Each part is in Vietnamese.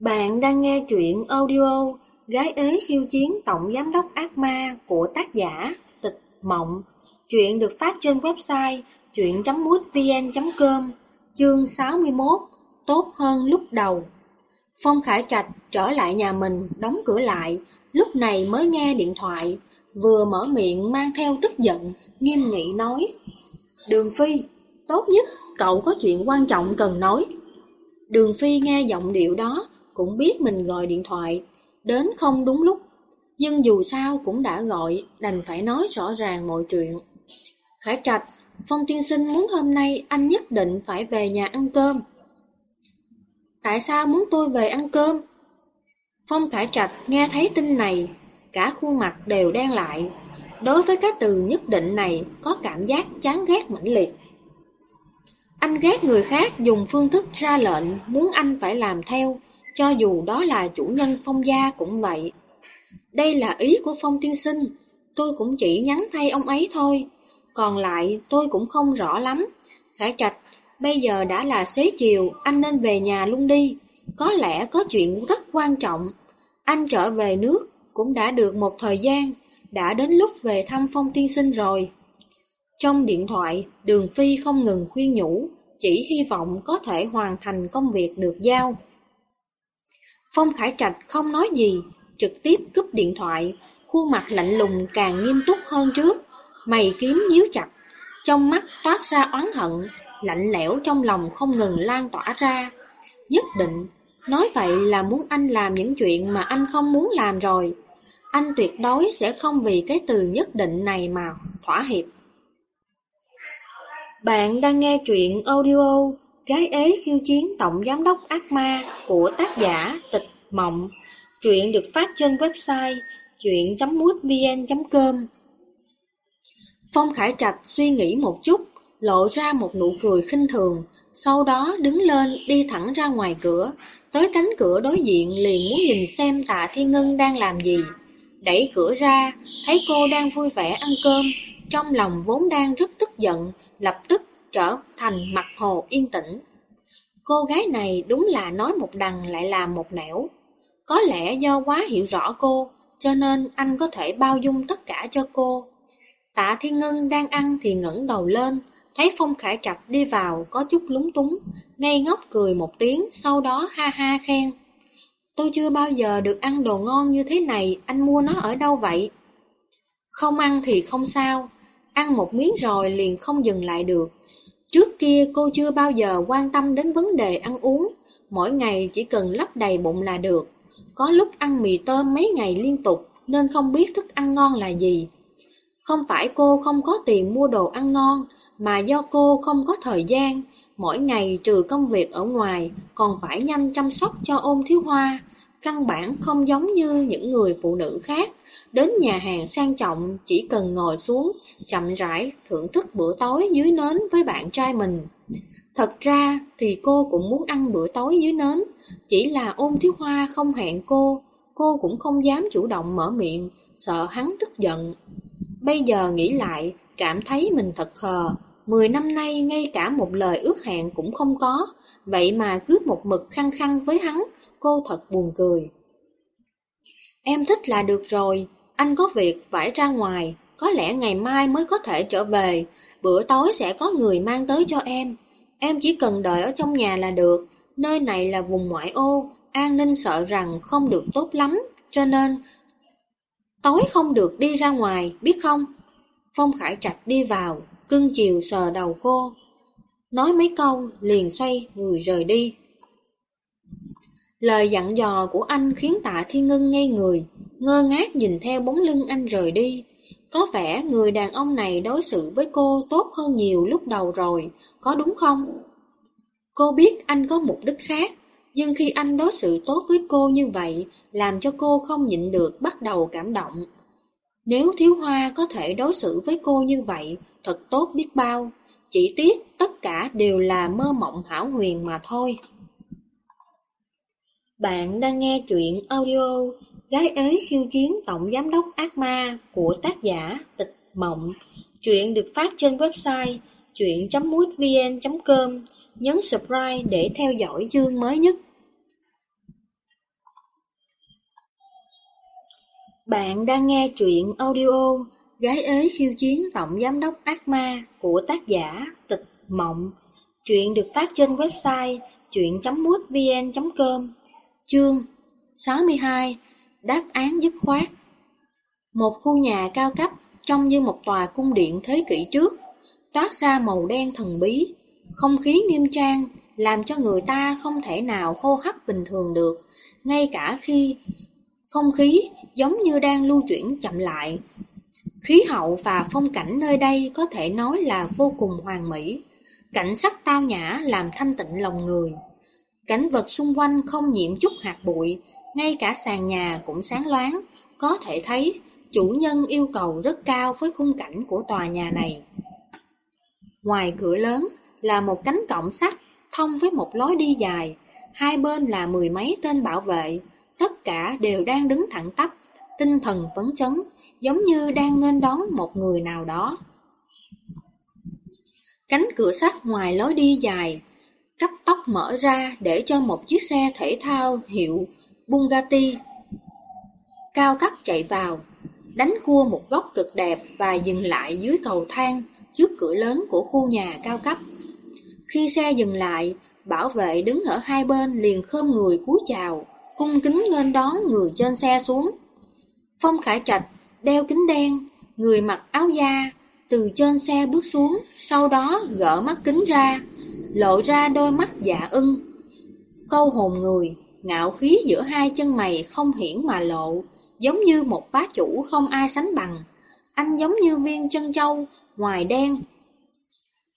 Bạn đang nghe truyện audio Gái ế khiêu chiến tổng giám đốc ác ma của tác giả Tịch Mộng. Truyện được phát trên website truyện.mútvn.com Chương 61 Tốt hơn lúc đầu Phong Khải Trạch trở lại nhà mình, đóng cửa lại, lúc này mới nghe điện thoại, vừa mở miệng mang theo tức giận, nghiêm nghị nói Đường Phi, tốt nhất cậu có chuyện quan trọng cần nói. Đường Phi nghe giọng điệu đó, cũng biết mình gọi điện thoại, đến không đúng lúc. Nhưng dù sao cũng đã gọi, đành phải nói rõ ràng mọi chuyện. Khải Trạch, Phong tiên sinh muốn hôm nay anh nhất định phải về nhà ăn cơm. Tại sao muốn tôi về ăn cơm? Phong Khải Trạch nghe thấy tin này, cả khuôn mặt đều đen lại. Đối với cái từ nhất định này có cảm giác chán ghét mãnh liệt. Anh ghét người khác dùng phương thức ra lệnh muốn anh phải làm theo, cho dù đó là chủ nhân phong gia cũng vậy. Đây là ý của phong tiên sinh, tôi cũng chỉ nhắn thay ông ấy thôi. Còn lại tôi cũng không rõ lắm. Khải Trạch, bây giờ đã là xế chiều, anh nên về nhà luôn đi. Có lẽ có chuyện rất quan trọng. Anh trở về nước cũng đã được một thời gian, đã đến lúc về thăm phong tiên sinh rồi. Trong điện thoại, Đường Phi không ngừng khuyên nhủ, chỉ hy vọng có thể hoàn thành công việc được giao. Phong Khải Trạch không nói gì, trực tiếp cúp điện thoại, khuôn mặt lạnh lùng càng nghiêm túc hơn trước, mày kiếm nhíu chặt, trong mắt toát ra oán hận, lạnh lẽo trong lòng không ngừng lan tỏa ra. Nhất định, nói vậy là muốn anh làm những chuyện mà anh không muốn làm rồi. Anh tuyệt đối sẽ không vì cái từ nhất định này mà thỏa hiệp. Bạn đang nghe truyện audio Gái ế khiêu chiến tổng giám đốc ác ma của tác giả Tịch Mộng. Truyện được phát trên website truyện.mútvn.com Phong Khải Trạch suy nghĩ một chút, lộ ra một nụ cười khinh thường, sau đó đứng lên đi thẳng ra ngoài cửa, tới cánh cửa đối diện liền muốn nhìn xem tạ Thiên Ngân đang làm gì. Đẩy cửa ra, thấy cô đang vui vẻ ăn cơm, trong lòng vốn đang rất tức giận, lập tức trở thành mặt hồ yên tĩnh. Cô gái này đúng là nói một đằng lại làm một nẻo. Có lẽ do quá hiểu rõ cô, cho nên anh có thể bao dung tất cả cho cô. Tạ Thiên Ngân đang ăn thì ngẩng đầu lên, thấy Phong Khải Trạch đi vào có chút lúng túng, ngây ngốc cười một tiếng, sau đó ha ha khen. Tôi chưa bao giờ được ăn đồ ngon như thế này, anh mua nó ở đâu vậy? Không ăn thì không sao, ăn một miếng rồi liền không dừng lại được. Trước kia cô chưa bao giờ quan tâm đến vấn đề ăn uống, mỗi ngày chỉ cần lấp đầy bụng là được. Có lúc ăn mì tôm mấy ngày liên tục nên không biết thức ăn ngon là gì. Không phải cô không có tiền mua đồ ăn ngon, mà do cô không có thời gian, mỗi ngày trừ công việc ở ngoài còn phải nhanh chăm sóc cho ôm thiếu hoa. Căn bản không giống như những người phụ nữ khác, đến nhà hàng sang trọng chỉ cần ngồi xuống, chậm rãi thưởng thức bữa tối dưới nến với bạn trai mình. Thật ra thì cô cũng muốn ăn bữa tối dưới nến, chỉ là ôn thiếu hoa không hẹn cô, cô cũng không dám chủ động mở miệng, sợ hắn tức giận. Bây giờ nghĩ lại, cảm thấy mình thật khờ, mười năm nay ngay cả một lời ước hẹn cũng không có, vậy mà cứ một mực khăng khăng với hắn, cô thật buồn cười. Em thích là được rồi, anh có việc phải ra ngoài, có lẽ ngày mai mới có thể trở về, bữa tối sẽ có người mang tới cho em. Em chỉ cần đợi ở trong nhà là được, nơi này là vùng ngoại ô, an ninh sợ rằng không được tốt lắm, cho nên tối không được đi ra ngoài, biết không? Phong Khải Trạch đi vào, cưng chiều sờ đầu cô. Nói mấy câu, liền xoay người rời đi. Lời dặn dò của anh khiến tạ thiên Ngưng ngây người, ngơ ngác nhìn theo bóng lưng anh rời đi. Có vẻ người đàn ông này đối xử với cô tốt hơn nhiều lúc đầu rồi, có đúng không? Cô biết anh có mục đích khác, nhưng khi anh đối xử tốt với cô như vậy, làm cho cô không nhịn được bắt đầu cảm động. Nếu thiếu hoa có thể đối xử với cô như vậy, thật tốt biết bao. Chỉ tiếc tất cả đều là mơ mộng hảo huyền mà thôi. Bạn đang nghe truyện audio Gái ế khiêu chiến tổng giám đốc ác ma của tác giả Tịch Mộng. Chuyện được phát trên website truyện.mútvn.com. Nhấn subscribe để theo dõi chương mới nhất. Bạn đang nghe truyện audio Gái ế khiêu chiến tổng giám đốc ác ma của tác giả Tịch Mộng. Chuyện được phát trên website truyện.mútvn.com. Chương 62 Đáp án dứt khoát Một khu nhà cao cấp trông như một tòa cung điện thế kỷ trước toát ra màu đen thần bí không khí nghiêm trang làm cho người ta không thể nào hô hấp bình thường được ngay cả khi không khí giống như đang lưu chuyển chậm lại. Khí hậu và phong cảnh nơi đây có thể nói là vô cùng hoàn mỹ. Cảnh sắc tao nhã làm thanh tịnh lòng người. Cảnh vật xung quanh không nhiễm chút hạt bụi, ngay cả sàn nhà cũng sáng loáng, có thể thấy chủ nhân yêu cầu rất cao với khung cảnh của tòa nhà này. Ngoài cửa lớn là một cánh cổng sắt thông với một lối đi dài, hai bên là mười mấy tên bảo vệ, tất cả đều đang đứng thẳng tắp, tinh thần phấn chấn, giống như đang nghênh đón một người nào đó. Cánh cửa sắt ngoài lối đi dài, cấp tốc mở ra để cho một chiếc xe thể thao hiệu Bugatti cao cấp chạy vào, đánh cua một góc cực đẹp và dừng lại dưới cầu thang trước cửa lớn của khu nhà cao cấp. Khi xe dừng lại, bảo vệ đứng ở hai bên liền khom người cúi chào cung kính lên đón người trên xe xuống. Phong Khải Trạch đeo kính đen, người mặc áo da, từ trên xe bước xuống, sau đó gỡ mắt kính ra, lộ ra đôi mắt dạ ưng. Câu hồn người, ngạo khí giữa hai chân mày không hiển mà lộ, giống như một bá chủ không ai sánh bằng. Anh giống như viên chân châu, ngoài đen.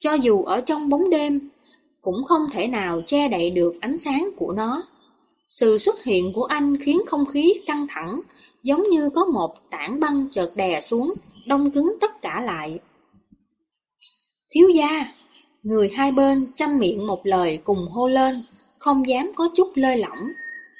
Cho dù ở trong bóng đêm, cũng không thể nào che đậy được ánh sáng của nó. Sự xuất hiện của anh khiến không khí căng thẳng, giống như có một tảng băng chợt đè xuống, đông cứng tất cả lại. Thiếu gia, người hai bên chăm miệng một lời cùng hô lên, không dám có chút lơi lỏng.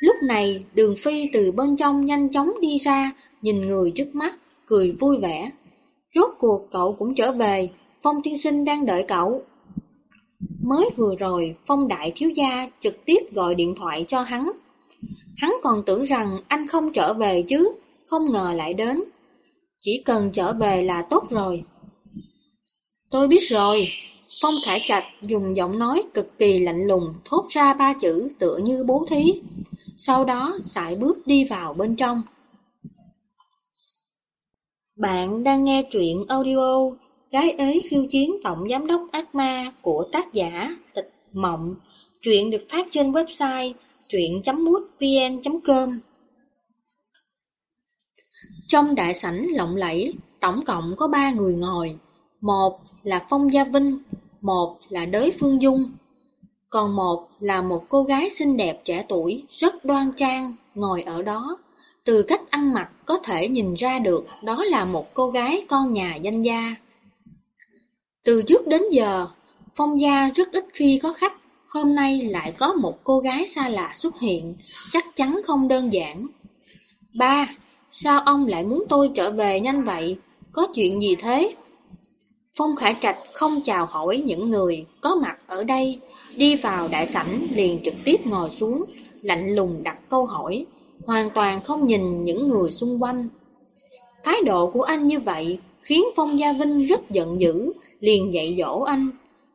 Lúc này, đường phi từ bên trong nhanh chóng đi ra, nhìn người trước mắt, cười vui vẻ. Rốt cuộc cậu cũng trở về, Phong tiên sinh đang đợi cậu. Mới vừa rồi, Phong Đại Thiếu Gia trực tiếp gọi điện thoại cho hắn. Hắn còn tưởng rằng anh không trở về chứ, không ngờ lại đến. Chỉ cần trở về là tốt rồi. Tôi biết rồi. Phong Khải Trạch dùng giọng nói cực kỳ lạnh lùng thốt ra ba chữ tựa như bố thí. Sau đó sải bước đi vào bên trong. Bạn đang nghe truyện audio Gái ế khiêu chiến tổng giám đốc ác ma của tác giả Tịch Mộng. Truyện được phát trên website truyện.mútvn.com Trong đại sảnh lộng lẫy, tổng cộng có ba người ngồi. Một là Phong Gia Vinh, một là Đới Phương Dung, còn một là một cô gái xinh đẹp trẻ tuổi, rất đoan trang, ngồi ở đó. Từ cách ăn mặc có thể nhìn ra được đó là một cô gái con nhà danh gia. Từ trước đến giờ, Phong gia rất ít khi có khách, hôm nay lại có một cô gái xa lạ xuất hiện, chắc chắn không đơn giản. Ba, sao ông lại muốn tôi trở về nhanh vậy? Có chuyện gì thế? Phong Khải Trạch không chào hỏi những người có mặt ở đây, đi vào đại sảnh liền trực tiếp ngồi xuống, lạnh lùng đặt câu hỏi, hoàn toàn không nhìn những người xung quanh. Thái độ của anh như vậy khiến Phong Gia Vinh rất giận dữ, liền dạy dỗ anh.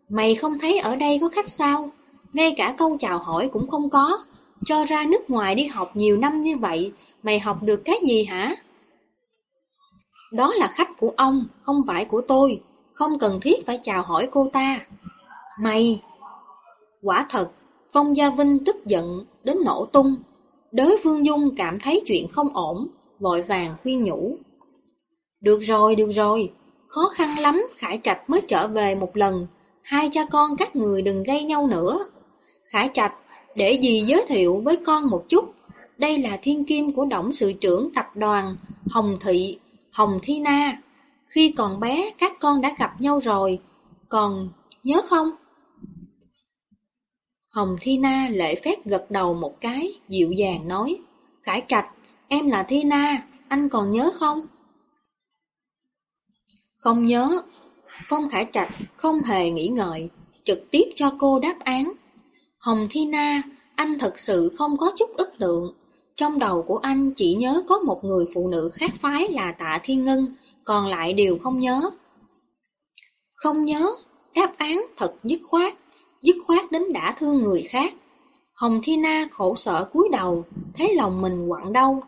Mày không thấy ở đây có khách sao? Ngay cả câu chào hỏi cũng không có. Cho ra nước ngoài đi học nhiều năm như vậy, mày học được cái gì hả? Đó là khách của ông, không phải của tôi. Không cần thiết phải chào hỏi cô ta. Mày! Quả thật, Phong Gia Vinh tức giận đến nổ tung. Đới Vương Dung cảm thấy chuyện không ổn, vội vàng khuyên nhủ. Được rồi, được rồi, khó khăn lắm Khải Trạch mới trở về một lần, hai cha con các người đừng gây nhau nữa. Khải Trạch, để dì giới thiệu với con một chút, đây là thiên kim của tổng sự trưởng tập đoàn Hồng Thị, Hồng Thi Na. Khi còn bé các con đã gặp nhau rồi, còn nhớ không? Hồng Thi Na lễ phép gật đầu một cái, dịu dàng nói, Khải Trạch, em là Thi Na, anh còn nhớ không? Không nhớ. Phong Khải Trạch không hề nghĩ ngợi, trực tiếp cho cô đáp án. Hồng Thi Na, anh thật sự không có chút ức tượng. Trong đầu của anh chỉ nhớ có một người phụ nữ khác phái là Tạ Thiên Ngân, còn lại đều không nhớ. Không nhớ, đáp án thật dứt khoát, dứt khoát đến đã thương người khác. Hồng Thi Na khổ sở cúi đầu, thấy lòng mình quặn đau.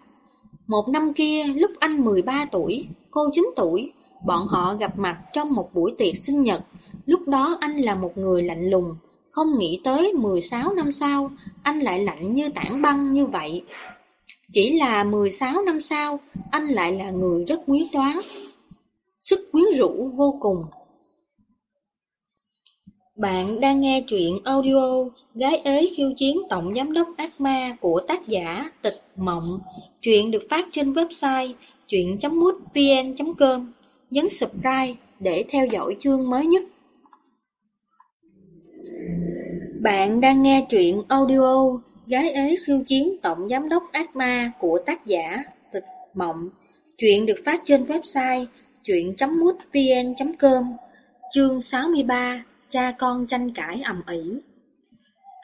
Một năm kia, lúc anh 13 tuổi, cô 9 tuổi, bọn họ gặp mặt trong một buổi tiệc sinh nhật. Lúc đó anh là một người lạnh lùng, không nghĩ tới 16 năm sau, anh lại lạnh như tảng băng như vậy. Chỉ là 16 năm sau, anh lại là người rất quyết đoán, sức quyến rũ vô cùng. Bạn đang nghe truyện audio Gái ế khiêu chiến tổng giám đốc ác ma của tác giả Tịch Mộng. Truyện được phát trên website truyện.mútvn.com. Nhấn subscribe để theo dõi chương mới nhất. Bạn đang nghe truyện audio Gái ế khiêu chiến tổng giám đốc ác ma của tác giả Tịch Mộng. Truyện được phát trên website truyện.mútvn.com. Chương 63 Cha con tranh cãi ầm ĩ.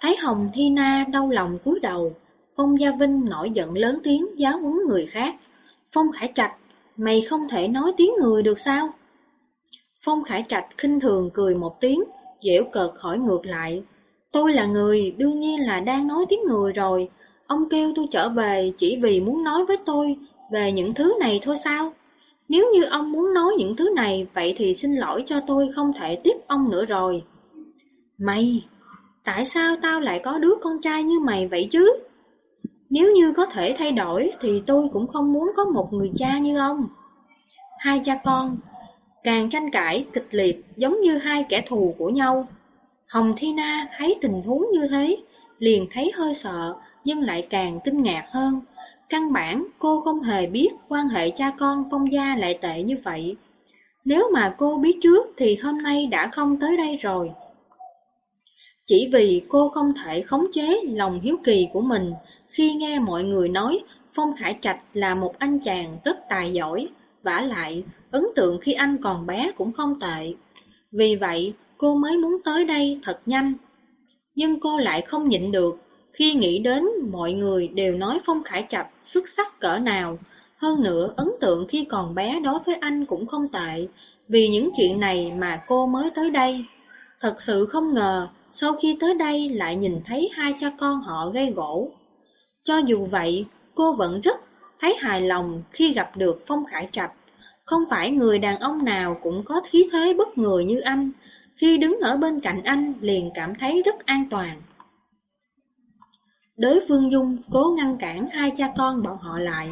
thái Hồng Thi Na đau lòng cúi đầu, Phong Gia Vinh nổi giận lớn tiếng giáo huấn người khác. Phong Khải Trạch, mày không thể nói tiếng người được sao? Phong Khải Trạch khinh thường cười một tiếng, dễu cợt hỏi ngược lại. Tôi là người, đương nhiên là đang nói tiếng người rồi. Ông kêu tôi trở về chỉ vì muốn nói với tôi về những thứ này thôi sao? Nếu như ông muốn nói những thứ này, vậy thì xin lỗi cho tôi không thể tiếp ông nữa rồi. Mày, tại sao tao lại có đứa con trai như mày vậy chứ? Nếu như có thể thay đổi thì tôi cũng không muốn có một người cha như ông. Hai cha con, càng tranh cãi kịch liệt giống như hai kẻ thù của nhau. Hồng Thi Na thấy tình huống như thế, liền thấy hơi sợ nhưng lại càng kinh ngạc hơn. Căn bản cô không hề biết quan hệ cha con phong gia lại tệ như vậy. Nếu mà cô biết trước thì hôm nay đã không tới đây rồi. Chỉ vì cô không thể khống chế lòng hiếu kỳ của mình khi nghe mọi người nói Phong Khải Trạch là một anh chàng rất tài giỏi, vả lại, ấn tượng khi anh còn bé cũng không tệ. Vì vậy, cô mới muốn tới đây thật nhanh. Nhưng cô lại không nhịn được, khi nghĩ đến mọi người đều nói Phong Khải Trạch xuất sắc cỡ nào, hơn nữa ấn tượng khi còn bé đối với anh cũng không tệ, vì những chuyện này mà cô mới tới đây. Thật sự không ngờ, sau khi tới đây lại nhìn thấy hai cha con họ gây gỗ. Cho dù vậy, cô vẫn rất thấy hài lòng khi gặp được Phong Khải Trạch. Không phải người đàn ông nào cũng có khí thế bất người như anh, khi đứng ở bên cạnh anh liền cảm thấy rất an toàn. Đới Phương Dung cố ngăn cản hai cha con bọn họ lại.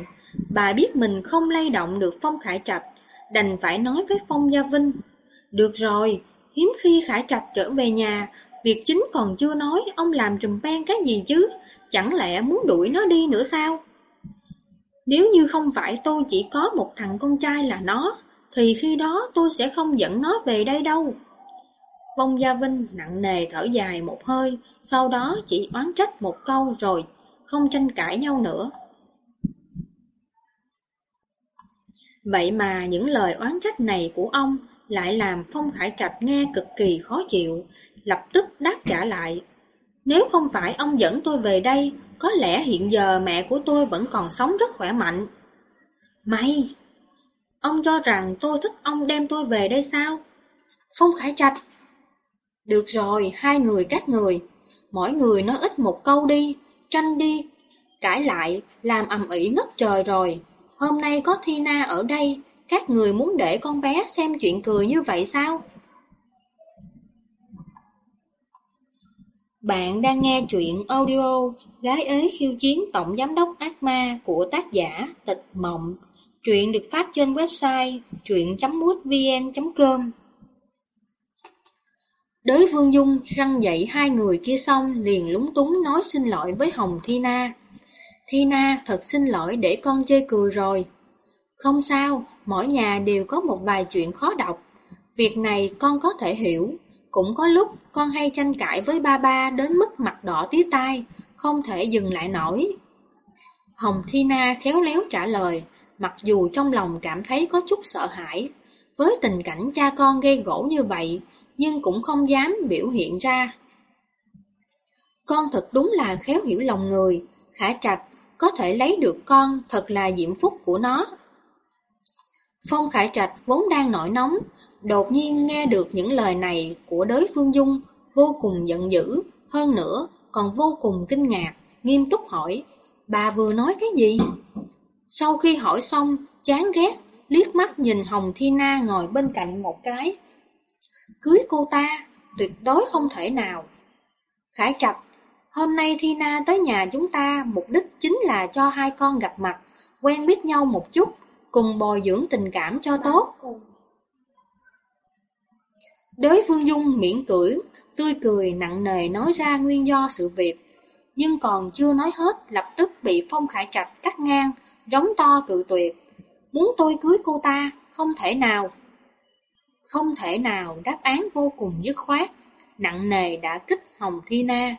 Bà biết mình không lay động được Phong Khải Trạch, đành phải nói với Phong Gia Vinh. Được rồi, hiếm khi Khải Trạch trở về nhà, việc chính còn chưa nói, ông làm trùm ban cái gì chứ, chẳng lẽ muốn đuổi nó đi nữa sao? Nếu như không phải tôi chỉ có một thằng con trai là nó, thì khi đó tôi sẽ không dẫn nó về đây đâu. Vong Gia Vinh nặng nề thở dài một hơi, sau đó chỉ oán trách một câu rồi, không tranh cãi nhau nữa. Vậy mà những lời oán trách này của ông lại làm Phong Khải Trạch nghe cực kỳ khó chịu, lập tức đáp trả lại. Nếu không phải ông dẫn tôi về đây, có lẽ hiện giờ mẹ của tôi vẫn còn sống rất khỏe mạnh. Mày! Ông cho rằng tôi thích ông đem tôi về đây sao? Phong Khải Trạch! Được rồi, hai người các người, mỗi người nói ít một câu đi, tranh đi, cãi lại, làm ầm ĩ ngất trời rồi. Hôm nay có Thina ở đây, các người muốn để con bé xem chuyện cười như vậy sao? Bạn đang nghe truyện audio Gái ế khiêu chiến tổng giám đốc ác ma của tác giả Tịch Mộng. Truyện được phát trên website truyện.mútvn.com Đới Vương Dung răng dậy hai người kia xong liền lúng túng nói xin lỗi với Hồng Thi Na. Thi Na thật xin lỗi để con chê cười rồi. Không sao, mỗi nhà đều có một vài chuyện khó đọc. Việc này con có thể hiểu. Cũng có lúc con hay tranh cãi với ba ba đến mức mặt đỏ tía tai, không thể dừng lại nổi. Hồng Thi Na khéo léo trả lời, mặc dù trong lòng cảm thấy có chút sợ hãi. Với tình cảnh cha con gây gỗ như vậy, nhưng cũng không dám biểu hiện ra. Con thật đúng là khéo hiểu lòng người, khả trạch, có thể lấy được con thật là diễm phúc của nó. Phong Khải Trạch vốn đang nổi nóng, đột nhiên nghe được những lời này của đới Phương Dung, vô cùng giận dữ, hơn nữa còn vô cùng kinh ngạc, nghiêm túc hỏi, bà vừa nói cái gì? Sau khi hỏi xong, chán ghét, liếc mắt nhìn Hồng Thi Na ngồi bên cạnh một cái. Cưới cô ta, tuyệt đối không thể nào. Khải Trạch, hôm nay Thina tới nhà chúng ta, mục đích chính là cho hai con gặp mặt, quen biết nhau một chút, cùng bồi dưỡng tình cảm cho tốt. Đới Phương Dung miễn cưỡi, tươi cười nặng nề nói ra nguyên do sự việc, nhưng còn chưa nói hết lập tức bị Phong Khải Trạch cắt ngang, giống to cự tuyệt. Muốn tôi cưới cô ta, không thể nào. Không thể nào, đáp án vô cùng dứt khoát, nặng nề đã kích Hồng Thi Na.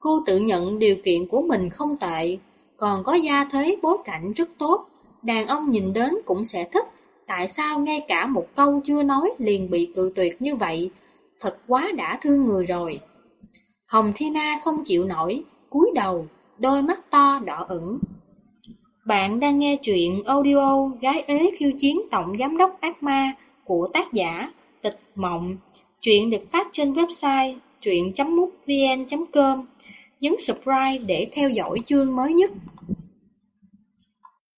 Cô tự nhận điều kiện của mình không tệ, còn có gia thế bối cảnh rất tốt, đàn ông nhìn đến cũng sẽ thích. Tại sao ngay cả một câu chưa nói liền bị cự tuyệt như vậy? Thật quá đã thương người rồi. Hồng Thi Na không chịu nổi, cúi đầu, đôi mắt to đỏ ửng. Bạn đang nghe chuyện audio Gái ế khiêu chiến tổng giám đốc ác ma của tác giả Tịch Mộng. chuyện được phát trên website truyện.mútvn.com. Nhấn subscribe để theo dõi chương mới nhất.